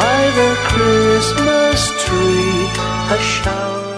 by the Christmas tree, a shower.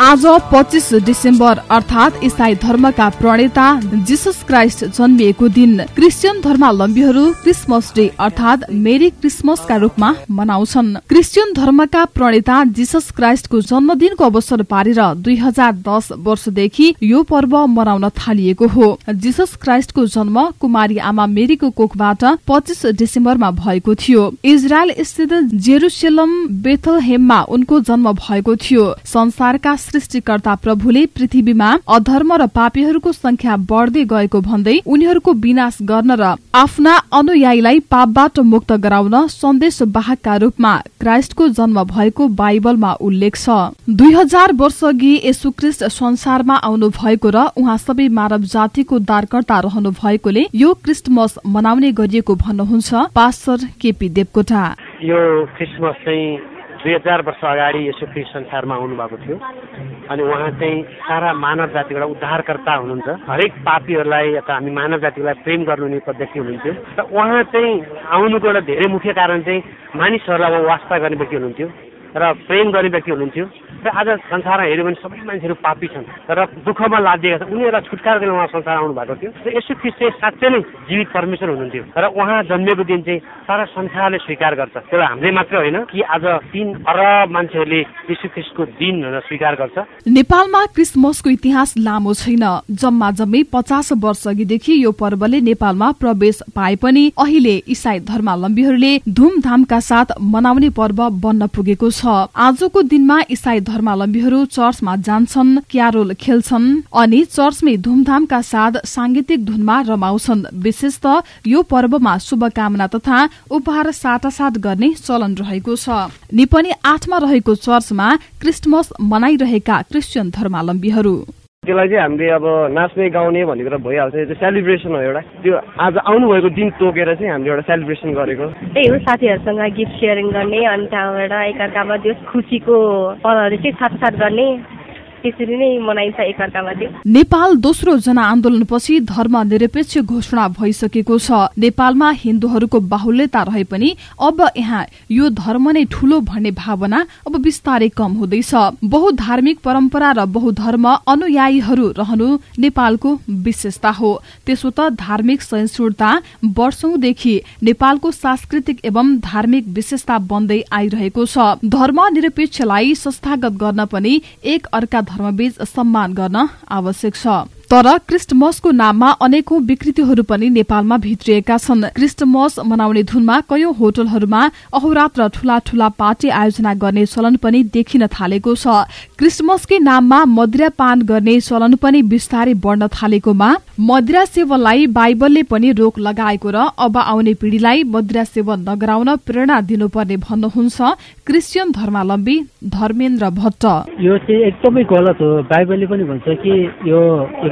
आज पच्चिस December अर्थात् इसाई धर्मका प्रणेता जिसस क्राइस्ट जन्मिएको दिन क्रिस्चियन धर्मावलम्बीहरू क्रिसमस डे अर्थात् मेरी क्रिसमसका रूपमा मनाउँछन्। क्रिस्चियन धर्मका प्रणेता जिसस क्राइस्टको जन्मदिनको अवसर पारेर दुई हजार दस वर्षदेखि यो पर्व मनाउन थालिएको हो। जिसस क्राइस्टको जन्म कुमारी आमा मेरीको कोखबाट पच्चिस डिसेम्बरमा भएको थियो। इजरायल स्थित जेरुसेलम बेथलहेममा उनको जन्म भएको थियो। संसारका सृष्टिकर्ता प्रभुले पृथ्वीमा अधर्म र पापीहरूको संख्या बढ्दै गएको भन्दै उनीहरूको विनाश गर्न र आफ्ना अनुयायीलाई पापबाट मुक्त गराउन सन्देश वाहकका रूपमा क्राइस्टको जन्म भएको बाइबलमा उल्लेख छ। दुई हजार वर्ष अघि यशुक्रिस्ट संसारमा आउनु भएको र उहाँ सबै मानव जातिको दारकर्ता रहनु भएकोले यो क्रिस्टमस मनाउने गरिएको भन्नुहुन्छ पास्टर केपी देवकोटा। यो क्रिसमस चाहिँ दुई हजार वर्ष अगाडि यसो ख्रिस्ट संसारमा आउनुभएको थियो। अनि उहाँ चाहिँ सारा मानव जातिको एउटा उद्धारकर्ता हुनुहुन्छ। हरेक पापीहरूलाई अथवा हामी मानव जातिलाई प्रेम गर्नुहुने व्यक्ति हुनुहुन्थ्यो। र उहाँ चाहिँ आउनुको एउटा धेरै मुख्य कारण चाहिँ मानिसहरूलाई वास्ता गर्ने व्यक्ति हुनुहुन्थ्यो। र प्रेम गर्ने व्यक्ति हुनुहुन्थ्यो। र आज संसारमा हेऱ्यो भने सबै मान्छेहरू पापी छन् र दुःखमा लादिएका छन्। उनीहरूलाई छुटकारा दिन उहाँ संसार आउनु भएको थियो। र यसो ख्रिस्ट साँच्चै नै जीवित परमेश्वर हुनुहुन्थ्यो। र उहाँ जन्मेको दिन चाहिँ सारा संसारले स्वीकार गर्छ। त्यो हामीले मात्रै होइन कि आज तिन अरब मान्छेहरूले यशु ख्रिस्टको दिन स्वीकार गर्छ। नेपालमा क्रिसमसको इतिहास लामो छैन। जम्मा जम्मै पचास वर्ष अघिदेखि यो पर्वले नेपालमा प्रवेश पाए पनि अहिले इसाई धर्मावलम्बीहरूले धुमधामका साथ मनाउने पर्व बन्न पुगेको छ। आजको दिनमा इसाई धर्मावलम्बीहरू चर्चमा जान्छन् क्यारोल खेल्छन् अनि चर्चमै धुमधामका साथ सांगीतिक धुनमा रमाउँछन्। विशेष त यो पर्वमा शुभकामना तथा उपहार साटासाट गर्ने चलन रहेको छ। निपनी आठमा रहेको चर्चमा क्रिस्टमस मनाइरहेका क्रिस्चियन धर्मावलम्बीहरू। त्यसलाई चाहिँ हामीले अब नाच्ने गाउने भन्ने कुरा भइहाल्छ त्यो सेलिब्रेसन हो एउटा। त्यो आज आउनुभएको दिन तोकेर चाहिँ हामीले एउटा सेलिब्रेसन गरेको। त्यही हो साथीहरूसँग गिफ्ट सेयरिङ गर्ने अनि त्यहाँबाट एकअर्कामा त्यो खुसीको पलहरू चाहिँ साथसाथ गर्ने। त्यसरी नै मनाइन्छ एकअर्कामा चाहिँ नेपाल दोस्रो जनआन्दोलनपछि धर्म निरपेक्ष घोषणा भइसकेको छ। नेपालमा हिन्दूहरूको बाहुल्यता रहे पनि अब यहाँ यो धर्म नै ठूलो भन्ने भावना अब बिस्तारै कम हुँदैछ। बहुधार्मिक परम्परा र बहुधर्म अनुयायीहरू रहनु नेपालको विशेषता हो। त्यसो त धार्मिक सहिष्णुता वर्षौंदेखि नेपालको सांस्कृतिक एवं धार्मिक विशेषता बन्दै आइरहेको छ। धर्म निरपेक्षलाई संस्थागत गर्न पनि एक अर्का धर्मबीच सम्मान गर्न आवश्यक छ। तर क्रिस्टमसको नाममा अनेकौं विकृतिहरू पनि नेपालमा भित्रिएका छन्। क्रिस्टमस मनाउने धुनमा कयौं होटलहरूमा अहोरात्र ठूला ठूला पार्टी आयोजना गर्ने चलन पनि देखिन थालेको छ। क्रिसमसकै नाममा मदिरा पान गर्ने चलन पनि बिस्तारै बढ्न थालेकोमा मदिरा सेवनलाई बाइबलले पनि रोक लगाएको र अब आउने पिढ़ीलाई मदिरा सेवन नगराउन प्रेरणा दिनुपर्ने भन्नुहुन्छ क्रिस्चियन धर्मावलम्बी धर्मेन्द्र भट्ट। यो चाहिँ एकदमै गलत हो। बाइबलले पनि भन्छ कि यो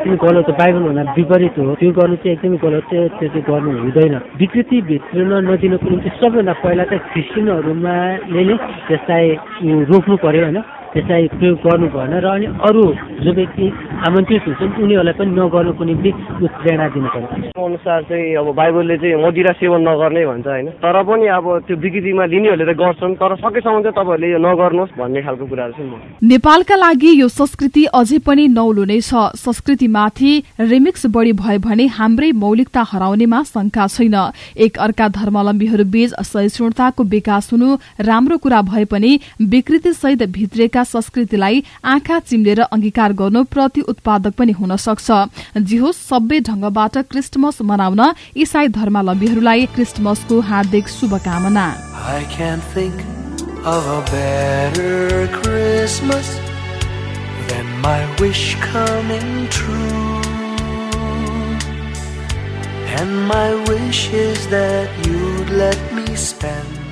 एकदमै गलत हो बाइबलभन्दा विपरीत हो। त्यो गर्नु चाहिँ एकदमै गलत चाहिँ त्यो चाहिँ गर्नु हुँदैन। विकृति भित्रिन नदिनुको निम्ति सबैभन्दा पहिला चाहिँ क्रिस्चियनहरूमा नै त्यसलाई रोक्नु पर्यो होइन? त्यसलाई प्रयोग गर्नु भएन र अनि अरू जो व्यक्ति आमन्त्रित हुन्छन् उनीहरूलाई पनि नगर्नुको निम्ति प्रेरणा दिनु पर्यो अनुसार चाहिँ अब बाइबलले चाहिँ मदिरा सेवन नगर्ने भन्छ होइन। तर पनि अब त्यो विकृतिमा लिनेहरूले त गर्छन् तर सकेसम्म चाहिँ तपाईँहरूले यो नगर्नुहोस् भन्ने खालको कुराहरू चाहिँ म नेपालका लागि यो संस्कृति अझै पनि नौलो नै छ। संस्कृतिमाथि रिमिक्स बढी भयो भने हाम्रै मौलिकता हराउनेमा शंका छैन। एक अर्का धर्मावलम्बीहरू बीच सहिष्णुताको विकास हुनु राम्रो कुरा भए पनि विकृति सहित भित्रेका संस्कृतिलाई आँखा चिम्लेर अंगीकार गर्नु प्रति उत्पादक पनि हुन सक्छ जे होस् सबै ढंगबाट क्रिस्टमस मनाउन इसाई धर्मावलम्बीहरूलाई क्रिस्टमसको हार्दिक शुभकामना of a better Christmas than my wish coming true. And my wish is that you'd let me spend